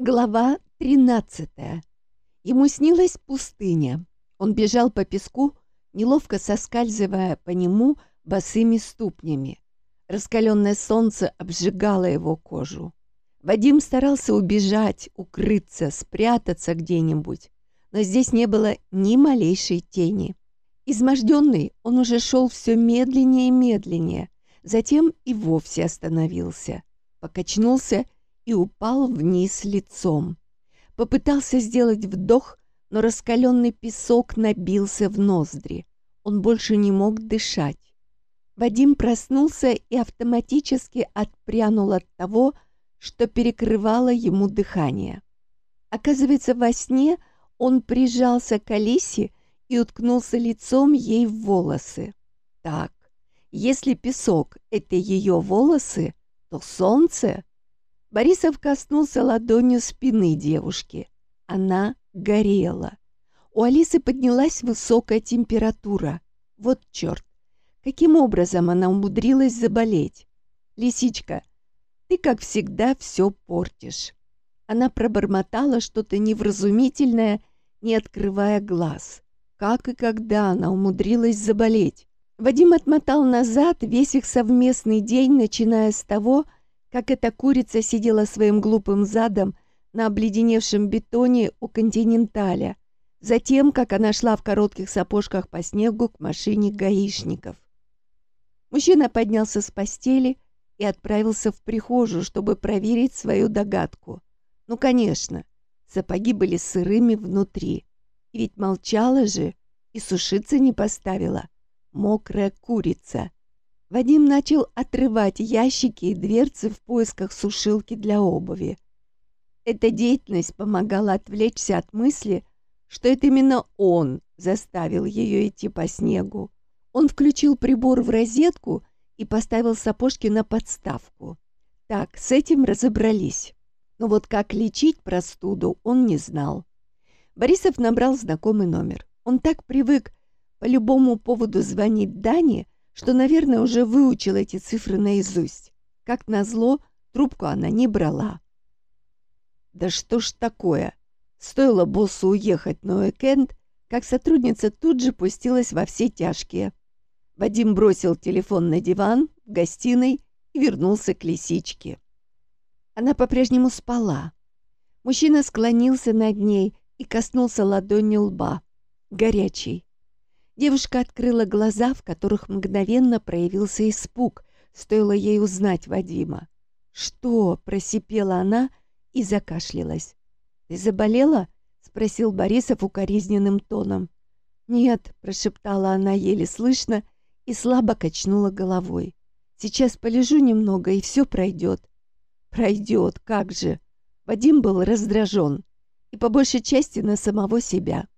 Глава 13. Ему снилась пустыня. Он бежал по песку, неловко соскальзывая по нему босыми ступнями. Раскаленное солнце обжигало его кожу. Вадим старался убежать, укрыться, спрятаться где-нибудь, но здесь не было ни малейшей тени. Изможденный, он уже шел все медленнее и медленнее, затем и вовсе остановился, покачнулся и упал вниз лицом. Попытался сделать вдох, но раскаленный песок набился в ноздри. Он больше не мог дышать. Вадим проснулся и автоматически отпрянул от того, что перекрывало ему дыхание. Оказывается, во сне он прижался к Алисе и уткнулся лицом ей в волосы. Так, если песок — это ее волосы, то солнце Борисов коснулся ладонью спины девушки. Она горела. У Алисы поднялась высокая температура. Вот черт! Каким образом она умудрилась заболеть? Лисичка, ты, как всегда, все портишь. Она пробормотала что-то невразумительное, не открывая глаз. Как и когда она умудрилась заболеть? Вадим отмотал назад весь их совместный день, начиная с того, как эта курица сидела своим глупым задом на обледеневшем бетоне у континенталя, затем, как она шла в коротких сапожках по снегу к машине гаишников. Мужчина поднялся с постели и отправился в прихожую, чтобы проверить свою догадку. Ну, конечно, сапоги были сырыми внутри. Ведь молчала же и сушиться не поставила. Мокрая курица — Вадим начал отрывать ящики и дверцы в поисках сушилки для обуви. Эта деятельность помогала отвлечься от мысли, что это именно он заставил ее идти по снегу. Он включил прибор в розетку и поставил сапожки на подставку. Так, с этим разобрались. Но вот как лечить простуду он не знал. Борисов набрал знакомый номер. Он так привык по любому поводу звонить Дане, что, наверное, уже выучил эти цифры наизусть. Как назло, трубку она не брала. Да что ж такое? Стоило боссу уехать на уикенд, как сотрудница тут же пустилась во все тяжкие. Вадим бросил телефон на диван в гостиной и вернулся к лисичке. Она по-прежнему спала. Мужчина склонился над ней и коснулся ладонью лба. Горячий. Девушка открыла глаза, в которых мгновенно проявился испуг, стоило ей узнать Вадима. «Что?» — просипела она и закашлялась. «Ты заболела?» — спросил Борисов укоризненным тоном. «Нет», — прошептала она еле слышно и слабо качнула головой. «Сейчас полежу немного, и все пройдет». «Пройдет, как же!» Вадим был раздражен, и по большей части на самого себя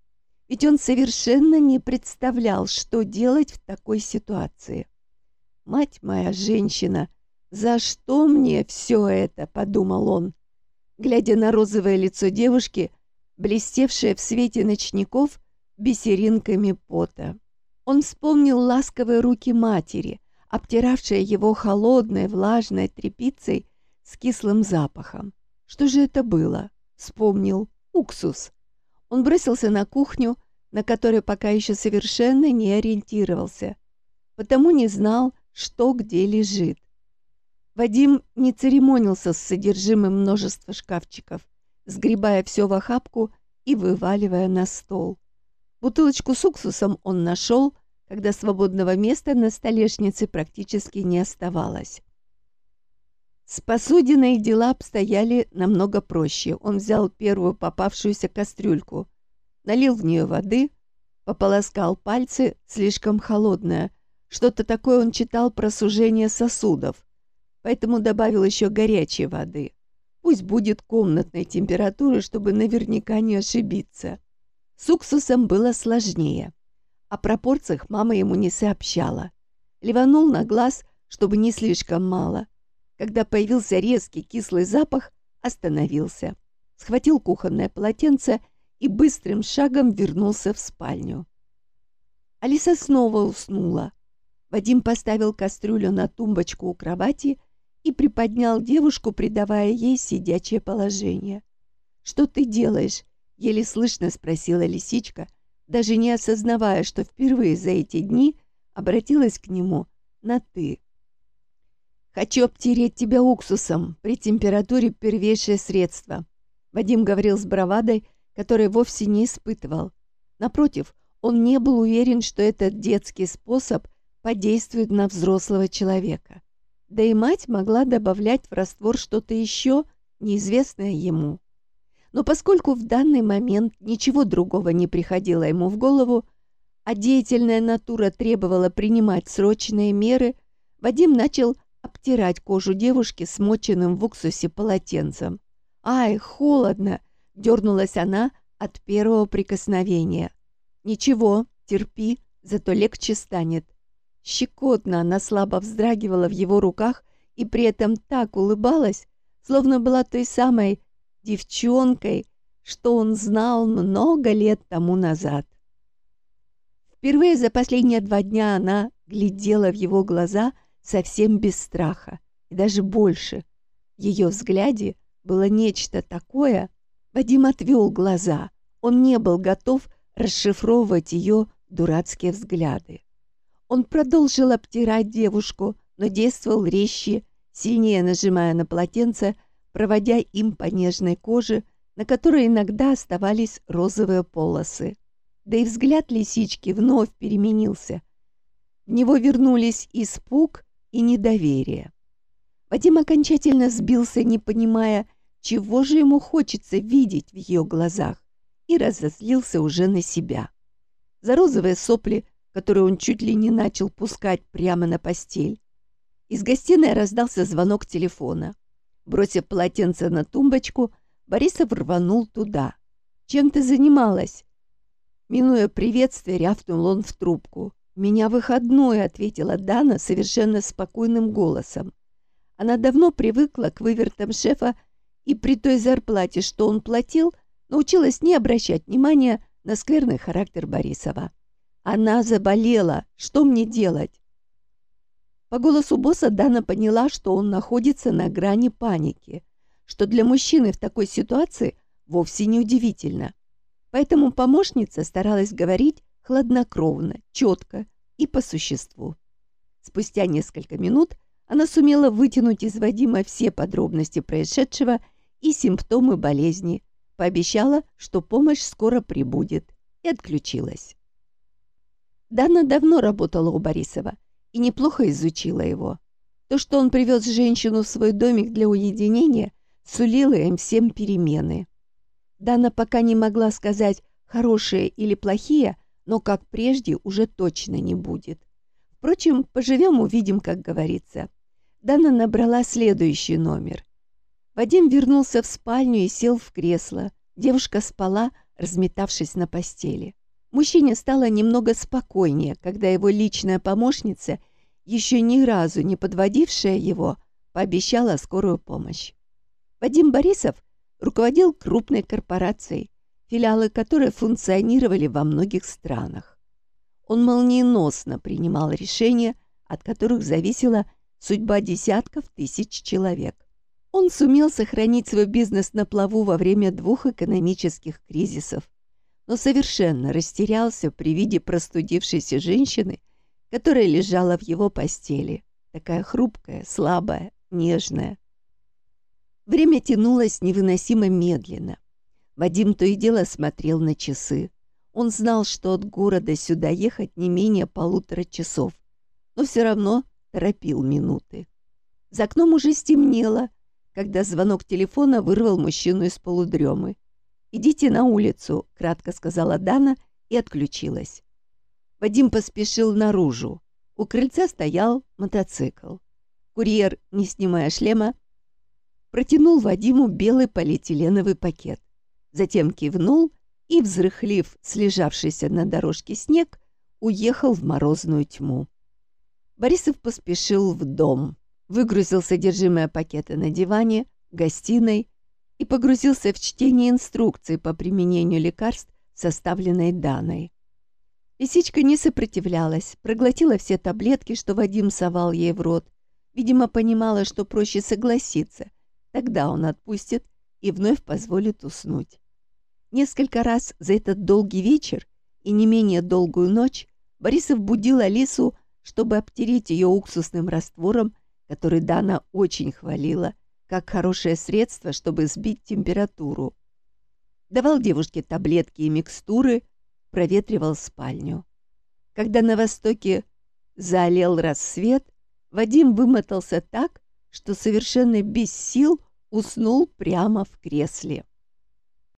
ведь он совершенно не представлял, что делать в такой ситуации. «Мать моя женщина, за что мне все это?» — подумал он, глядя на розовое лицо девушки, блестевшее в свете ночников бисеринками пота. Он вспомнил ласковые руки матери, обтиравшие его холодной, влажной тряпицей с кислым запахом. Что же это было? Вспомнил. Уксус. Он бросился на кухню, на которой пока еще совершенно не ориентировался, потому не знал, что где лежит. Вадим не церемонился с содержимым множества шкафчиков, сгребая все в охапку и вываливая на стол. Бутылочку с уксусом он нашел, когда свободного места на столешнице практически не оставалось. С посудиной дела обстояли намного проще. Он взял первую попавшуюся кастрюльку, налил в нее воды, пополоскал пальцы, слишком холодное. Что-то такое он читал про сужение сосудов, поэтому добавил еще горячей воды. Пусть будет комнатной температуры, чтобы наверняка не ошибиться. С уксусом было сложнее. О пропорциях мама ему не сообщала. Ливанул на глаз, чтобы не слишком мало. Когда появился резкий кислый запах, остановился. Схватил кухонное полотенце и быстрым шагом вернулся в спальню. Алиса снова уснула. Вадим поставил кастрюлю на тумбочку у кровати и приподнял девушку, придавая ей сидячее положение. Что ты делаешь?» — еле слышно спросила лисичка, даже не осознавая, что впервые за эти дни обратилась к нему на «ты». «Хочу обтереть тебя уксусом при температуре первейшее средство», — Вадим говорил с бравадой, которой вовсе не испытывал. Напротив, он не был уверен, что этот детский способ подействует на взрослого человека. Да и мать могла добавлять в раствор что-то еще, неизвестное ему. Но поскольку в данный момент ничего другого не приходило ему в голову, а деятельная натура требовала принимать срочные меры, Вадим начал обтирать кожу девушки смоченным в уксусе полотенцем. «Ай, холодно!» — дернулась она от первого прикосновения. «Ничего, терпи, зато легче станет». Щекотно она слабо вздрагивала в его руках и при этом так улыбалась, словно была той самой девчонкой, что он знал много лет тому назад. Впервые за последние два дня она глядела в его глаза совсем без страха и даже больше. В ее взгляде было нечто такое. Вадим отвел глаза. Он не был готов расшифровывать ее дурацкие взгляды. Он продолжил обтирать девушку, но действовал резче, сильнее нажимая на полотенце, проводя им по нежной коже, на которой иногда оставались розовые полосы. Да и взгляд лисички вновь переменился. В него вернулись испуг и недоверие. Вадим окончательно сбился, не понимая, чего же ему хочется видеть в ее глазах, и разозлился уже на себя. За розовые сопли, которые он чуть ли не начал пускать прямо на постель. Из гостиной раздался звонок телефона. Бросив полотенце на тумбочку, Борисов рванул туда. «Чем ты занималась?» Минуя приветствие, рявкнул он в трубку. «Меня выходной», — ответила Дана совершенно спокойным голосом. Она давно привыкла к вывертам шефа и при той зарплате, что он платил, научилась не обращать внимания на скверный характер Борисова. Она заболела. Что мне делать? По голосу босса Дана поняла, что он находится на грани паники, что для мужчины в такой ситуации вовсе не удивительно. Поэтому помощница старалась говорить хладнокровно, четко и по существу. Спустя несколько минут она сумела вытянуть из Вадима все подробности происшедшего и симптомы болезни, пообещала, что помощь скоро прибудет, и отключилась. Дана давно работала у Борисова и неплохо изучила его. То, что он привез женщину в свой домик для уединения, сулило им всем перемены. Дана пока не могла сказать, хорошие или плохие, но как прежде уже точно не будет. Впрочем, поживем увидим, как говорится. Дана набрала следующий номер. Вадим вернулся в спальню и сел в кресло. Девушка спала, разметавшись на постели. Мужчине стало немного спокойнее, когда его личная помощница, еще ни разу не подводившая его, пообещала скорую помощь. Вадим Борисов руководил крупной корпорацией, филиалы которой функционировали во многих странах. Он молниеносно принимал решения, от которых зависела судьба десятков тысяч человек. Он сумел сохранить свой бизнес на плаву во время двух экономических кризисов, но совершенно растерялся при виде простудившейся женщины, которая лежала в его постели, такая хрупкая, слабая, нежная. Время тянулось невыносимо медленно. Вадим то и дело смотрел на часы. Он знал, что от города сюда ехать не менее полутора часов, но все равно торопил минуты. За окном уже стемнело, когда звонок телефона вырвал мужчину из полудремы. «Идите на улицу», — кратко сказала Дана и отключилась. Вадим поспешил наружу. У крыльца стоял мотоцикл. Курьер, не снимая шлема, протянул Вадиму белый полиэтиленовый пакет. Затем кивнул и, взрыхлив слежавшийся на дорожке снег, уехал в морозную тьму. Борисов поспешил в дом, выгрузил содержимое пакета на диване, гостиной и погрузился в чтение инструкции по применению лекарств, составленной Даной. Лисичка не сопротивлялась, проглотила все таблетки, что Вадим совал ей в рот. Видимо, понимала, что проще согласиться. Тогда он отпустит, и вновь позволит уснуть. Несколько раз за этот долгий вечер и не менее долгую ночь Борисов будил Алису, чтобы обтереть ее уксусным раствором, который Дана очень хвалила, как хорошее средство, чтобы сбить температуру. Давал девушке таблетки и микстуры, проветривал спальню. Когда на востоке заолел рассвет, Вадим вымотался так, что совершенно без сил уснул прямо в кресле.